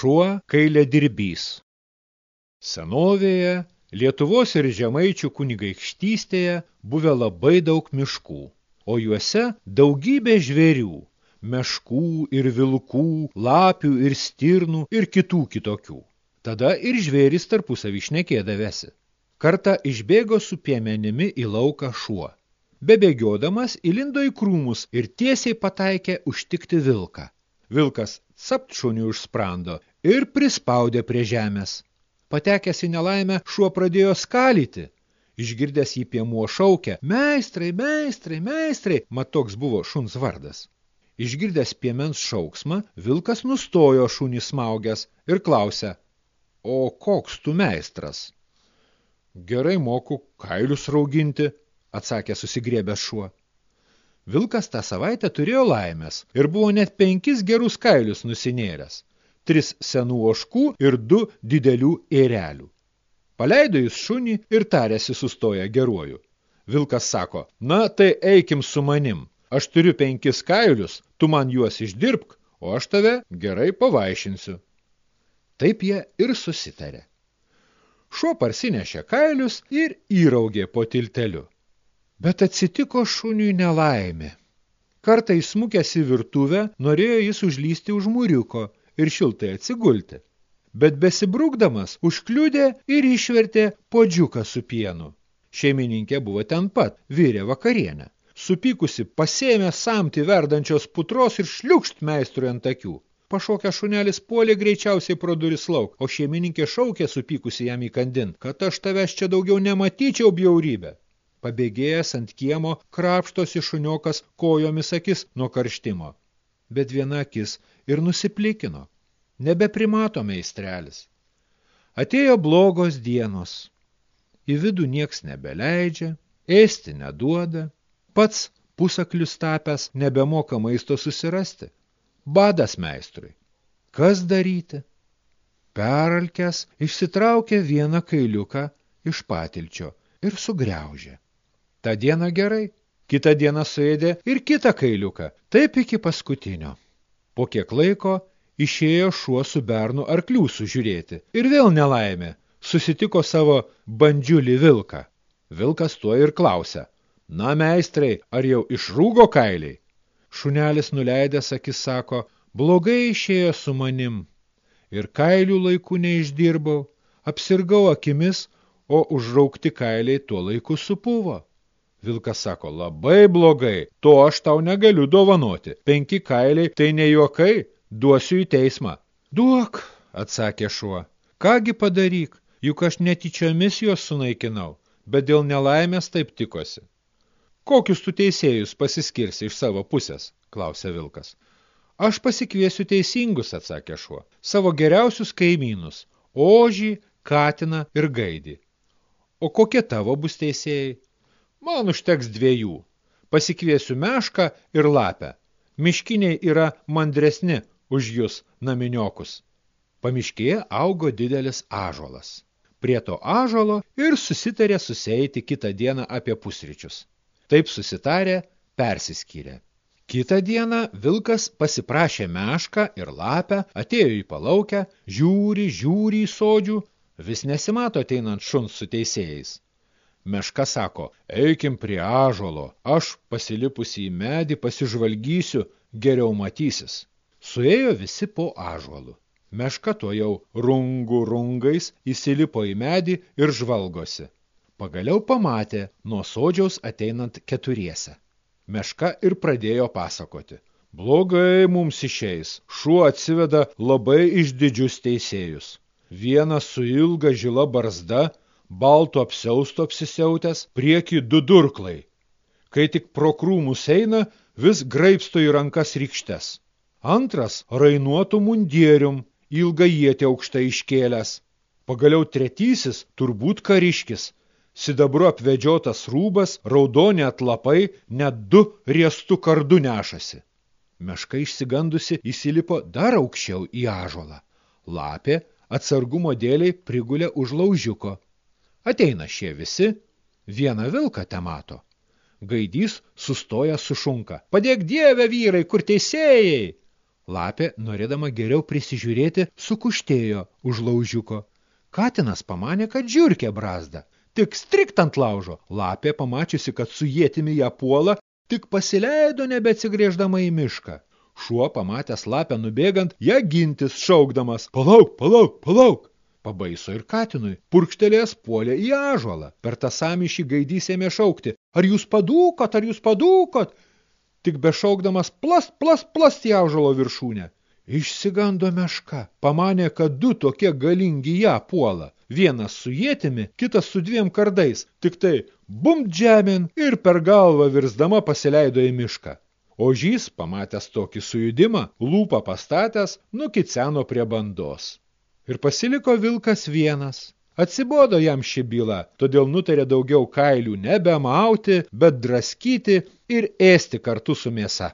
Šuo kailė dirbys. Senovėje Lietuvos ir Žemaičių kunigaikštystėje buvę labai daug miškų, o juose daugybė žvėrių – meškų ir vilkų, lapių ir stirnų ir kitų kitokių. Tada ir žvėris tarpusavį šnekėdavėsi. Kartą išbėgo su piemenimi į lauką šuo. Bebėgiodamas įlindo į krūmus ir tiesiai pataikė užtikti vilką. Vilkas capt šunių už sprando ir prispaudė prie žemės. Patekęs į nelaimę, šuo pradėjo skalyti. Išgirdęs jį piemuo šaukia, meistrai, meistrai, meistrai, mat toks buvo šuns vardas. Išgirdęs piemens šauksmą, vilkas nustojo šunį smaugęs ir klausė, o koks tu meistras? Gerai moku kailius rauginti, atsakė susigriebęs šuo. Vilkas tą savaitę turėjo laimės ir buvo net penkis gerus kailius nusinėręs, tris senų oškų ir du didelių ėrelių. Paleido jis šunį ir tarėsi sustoja geruoju. Vilkas sako, na tai eikim su manim, aš turiu penkis kailius, tu man juos išdirbk, o aš tave gerai pavaišinsiu. Taip jie ir susitarė. Šuo parsinešė kailius ir įraugė po tilteliu. Bet atsitiko šuniui nelaimė. Kartą įsmukęs į virtuvę, norėjo jis užlysti už mūriuko ir šiltai atsigulti. Bet besibrūkdamas užkliudė ir išvertė podžiuką su pienu. Šeimininkė buvo ten pat, vyrė vakarienę. Supykusi pasėmė samti verdančios putros ir šliukšt meistrui ant akių. Pašokę šunelis puolė greičiausiai pro duris lauk, o šeimininkė šaukė supykusi jam įkandin, kad aš tavęs čia daugiau nematyčiau bjaurybę. Pabėgėjęs ant kiemo, krapštosi šuniokas kojomis akis nuo karštimo. Bet viena akis ir nusiplikino. Nebeprimato meistrelis. Atėjo blogos dienos. Į vidų nieks nebeleidžia, ėsti neduoda, pats pusaklius tapęs nebemoka maisto susirasti. Badas meistrui. Kas daryti? Peralkęs išsitraukė vieną kailiuką iš patilčio ir sugriaužė. Ta diena gerai. Kita diena suėdė ir kitą kailiuką, taip iki paskutinio. Po kiek laiko išėjo šuo su bernu arklių sužiūrėti. Ir vėl nelaimė, susitiko savo bandžiulį vilką. Vilkas tuo ir klausia, na meistrai, ar jau išrūgo kailiai? Šunelis nuleidęs akis sako, blogai išėjo su manim. Ir kailių laikų neišdirbau, apsirgau akimis, o užraukti kailiai tuo laiku supuvo. Vilkas sako, labai blogai, to aš tau negaliu dovanoti. Penki kailiai, tai ne juokai, duosiu į teismą. Duok, atsakė šuo. Kągi padaryk, juk aš netyčiomis juos sunaikinau, bet dėl nelaimės taip tikosi. Kokius tu teisėjus pasiskirsi iš savo pusės, klausė Vilkas. Aš pasikviesiu teisingus, atsakė šuo, savo geriausius kaimynus, ožį, katiną ir gaidį. O kokie tavo bus teisėjai? Man užteks dviejų. Pasikviesiu mešką ir lapę. Miškiniai yra mandresni už jūs naminiokus. Pamiškėje augo didelis ažolas. Prie to ažolo ir susitarė susieiti kitą dieną apie pusryčius. Taip susitarė, persiskyrė. Kitą dieną vilkas pasiprašė mešką ir lapę, atėjo į palaukę, žiūri, žiūri į sodžių, vis nesimato ateinant šuns su teisėjais. Meška sako, eikim prie ažolo, aš pasilipusi į medį pasižvalgysiu, geriau matysis. Suėjo visi po ažuolu. Meška to jau rungų rungais įsilipo į medį ir žvalgosi. Pagaliau pamatė nuo sodžiaus ateinant keturiese. Meška ir pradėjo pasakoti. Blogai mums išeis, šuo atsiveda labai išdidžius teisėjus. Vienas su ilga žila barzda, balto apsiausto apsisiautęs, prieki du durklai. Kai tik pro krūmus eina, vis graipsto į rankas rykštes. Antras rainuotų mundierium, ilgą ietį aukštai iškėlęs. Pagaliau tretysis, turbūt kariškis, sidabru apvedžiotas rūbas, raudonė atlapai, net du riestų kardu nešasi. Meška išsigandusi įsilipo dar aukščiau į ažolą. Lapė atsargumo dėliai prigulė už laužiuko. Ateina šie visi, vieną vilką te mato. Gaidys sustoja sušunka. Padėk dievę vyrai, kur teisėjai? Lapė, norėdama geriau prisižiūrėti, sukuštėjo už laužiuko. Katinas pamanė, kad žiurkė brazda. Tik strikt ant laužo. Lapė, pamačiusi, kad su jėtimi ją puola, tik pasileido nebeatsigrėždama į mišką. Šuo, pamatęs lapę nubėgant, ją gintis šaukdamas, palauk, palauk, palauk. Pabaiso ir katinui, purkštelės puolė į ažuolą. Per tą samyšį gaidys ėmė šaukti, ar jūs padūkot, ar jūs padūkot? Tik bešaukdamas plast, plast, plast į ažuolo viršūnę. Išsigando meška, pamanė, kad du tokie galingi ją puola. Vienas su jėtimi, kitas su dviem kardais, tik tai bumt žemėn ir per galvą virsdama pasileido į mišką. Ožys, pamatęs tokį sujudimą, lūpą pastatęs, nukiceno prie bandos. Ir pasiliko vilkas vienas. Atsibodo jam ši byla, todėl nutarė daugiau kailių nebemauti, bet draskyti ir ėsti kartu su mėsa.